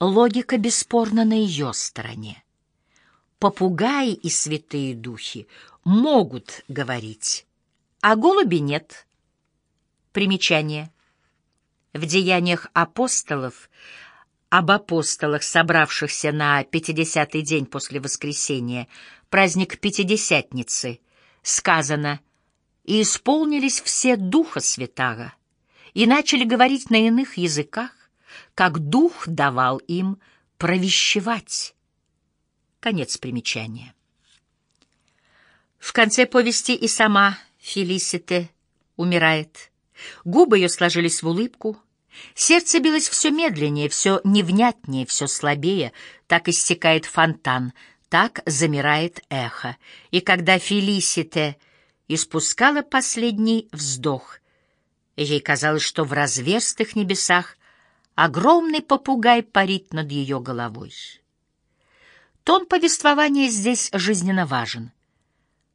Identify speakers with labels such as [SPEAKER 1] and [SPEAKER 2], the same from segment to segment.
[SPEAKER 1] Логика бесспорно на ее стороне. Попугаи и святые духи могут говорить, а голуби нет. Примечание. В деяниях апостолов об апостолах, собравшихся на пятидесятый день после воскресения, праздник Пятидесятницы, сказано «И исполнились все Духа Святаго, и начали говорить на иных языках, как дух давал им провещевать. Конец примечания. В конце повести и сама Фелисите умирает. Губы ее сложились в улыбку, сердце билось все медленнее, все невнятнее, все слабее, так истекает фонтан, так замирает эхо. И когда Фелисите испускала последний вздох, ей казалось, что в разверстых небесах Огромный попугай парит над ее головой. Тон повествования здесь жизненно важен.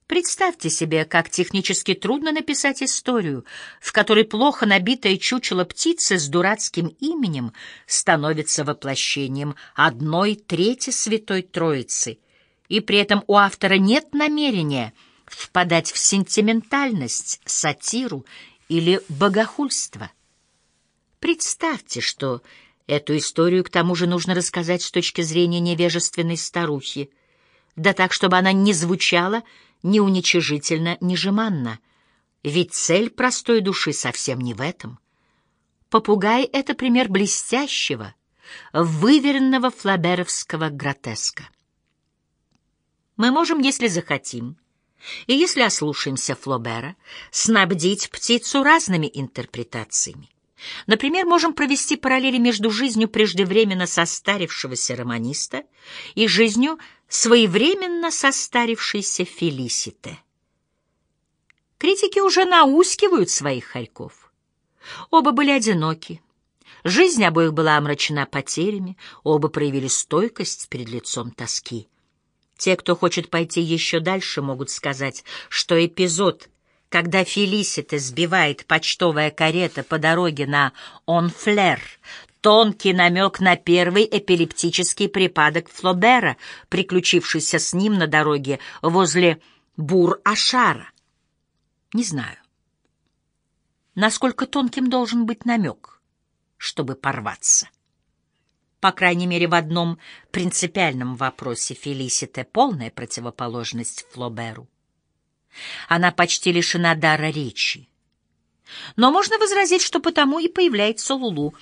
[SPEAKER 1] Представьте себе, как технически трудно написать историю, в которой плохо набитое чучело птицы с дурацким именем становится воплощением одной трети Святой Троицы, и при этом у автора нет намерения впадать в сентиментальность, сатиру или богохульство. Представьте, что эту историю к тому же нужно рассказать с точки зрения невежественной старухи, да так, чтобы она не звучала ни уничижительно, ни жеманно. Ведь цель простой души совсем не в этом. Попугай — это пример блестящего, выверенного флаберовского гротеска. Мы можем, если захотим, и если ослушаемся Флобера, снабдить птицу разными интерпретациями. Например, можем провести параллели между жизнью преждевременно состарившегося романиста и жизнью своевременно состарившейся Фелисите. Критики уже наускивают своих хорьков. Оба были одиноки. Жизнь обоих была омрачена потерями, оба проявили стойкость перед лицом тоски. Те, кто хочет пойти еще дальше, могут сказать, что эпизод — когда Фелисита сбивает почтовая карета по дороге на Онфлер, тонкий намек на первый эпилептический припадок Флобера, приключившийся с ним на дороге возле Бур-Ашара. Не знаю, насколько тонким должен быть намек, чтобы порваться. По крайней мере, в одном принципиальном вопросе Фелисите полная противоположность Флоберу. Она почти лишена дара речи. Но можно возразить, что потому и появляется Лулу.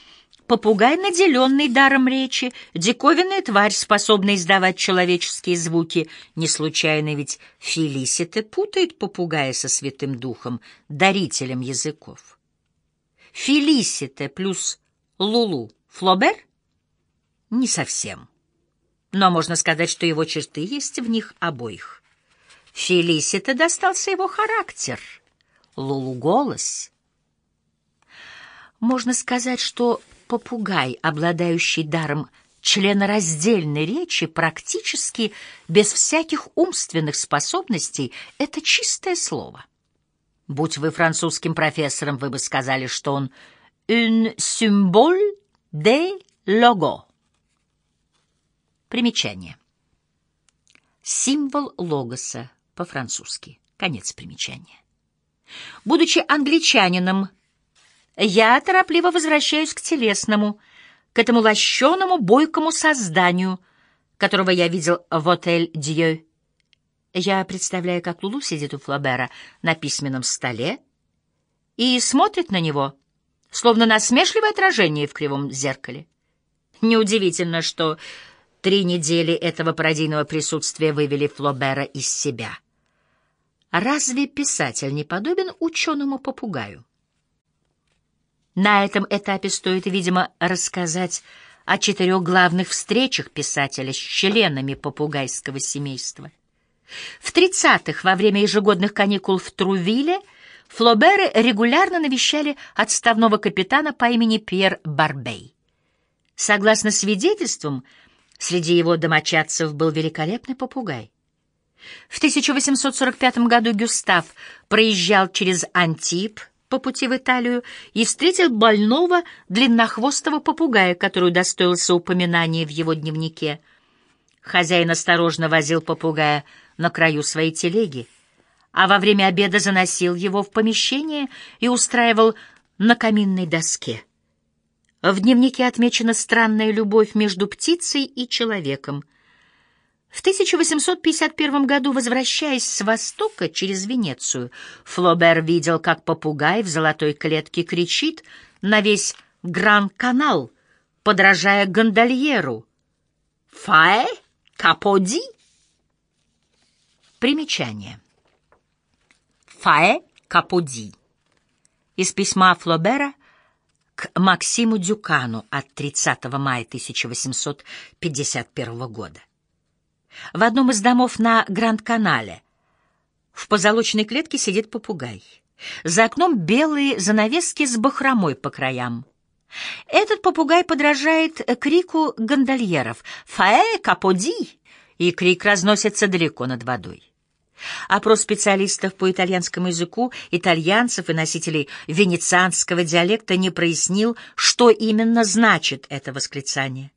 [SPEAKER 1] Попугай, наделенный даром речи, диковинная тварь, способная издавать человеческие звуки. Не случайно ведь Фелисита путает попугая со Святым Духом, дарителем языков. Фелисита плюс Лулу Флобер? Не совсем. Но можно сказать, что его черты есть в них обоих. Фелисита достался его характер, Лулу голос. Можно сказать, что попугай, обладающий даром членораздельной речи, практически без всяких умственных способностей, это чистое слово. Будь вы французским профессором, вы бы сказали, что он «un symbole de logo». Примечание. Символ логоса по-французски. Конец примечания. Будучи англичанином, я торопливо возвращаюсь к телесному, к этому лощеному, бойкому созданию, которого я видел в отель Дьё. Я представляю, как Лулу сидит у Флабера на письменном столе и смотрит на него, словно насмешливое отражение в кривом зеркале. Неудивительно, что три недели этого пародийного присутствия вывели Флобера из себя. Разве писатель не подобен ученому-попугаю? На этом этапе стоит, видимо, рассказать о четырех главных встречах писателя с членами попугайского семейства. В 30-х, во время ежегодных каникул в Трувиле, Флоберы регулярно навещали отставного капитана по имени Пьер Барбей. Согласно свидетельствам, среди его домочадцев был великолепный попугай. В 1845 году Гюстав проезжал через Антип по пути в Италию и встретил больного длиннохвостого попугая, который удостоился упоминания в его дневнике. Хозяин осторожно возил попугая на краю своей телеги, а во время обеда заносил его в помещение и устраивал на каминной доске. В дневнике отмечена странная любовь между птицей и человеком. В 1851 году, возвращаясь с востока через Венецию, Флобер видел, как попугай в золотой клетке кричит на весь Гран-канал, подражая гондольеру. «Фаэ каподи?» Примечание. «Фаэ каподи» из письма Флобера к Максиму Дюкану от 30 мая 1851 года. В одном из домов на Гранд-канале в позолоченной клетке сидит попугай. За окном белые занавески с бахромой по краям. Этот попугай подражает крику гондольеров «Фаэ, каподи!» и крик разносится далеко над водой. Опрос специалистов по итальянскому языку, итальянцев и носителей венецианского диалекта не прояснил, что именно значит это восклицание.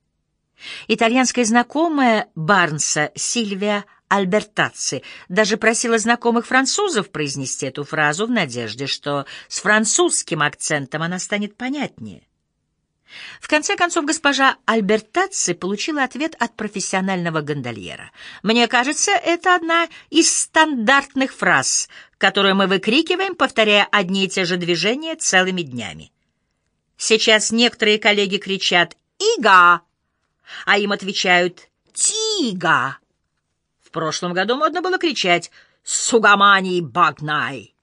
[SPEAKER 1] Итальянская знакомая Барнса Сильвия Альбертаци даже просила знакомых французов произнести эту фразу в надежде, что с французским акцентом она станет понятнее. В конце концов, госпожа Альбертаци получила ответ от профессионального гондольера. «Мне кажется, это одна из стандартных фраз, которую мы выкрикиваем, повторяя одни и те же движения целыми днями. Сейчас некоторые коллеги кричат «Ига!» а им отвечают «Тига». В прошлом году модно было кричать «Сугамани Багнай».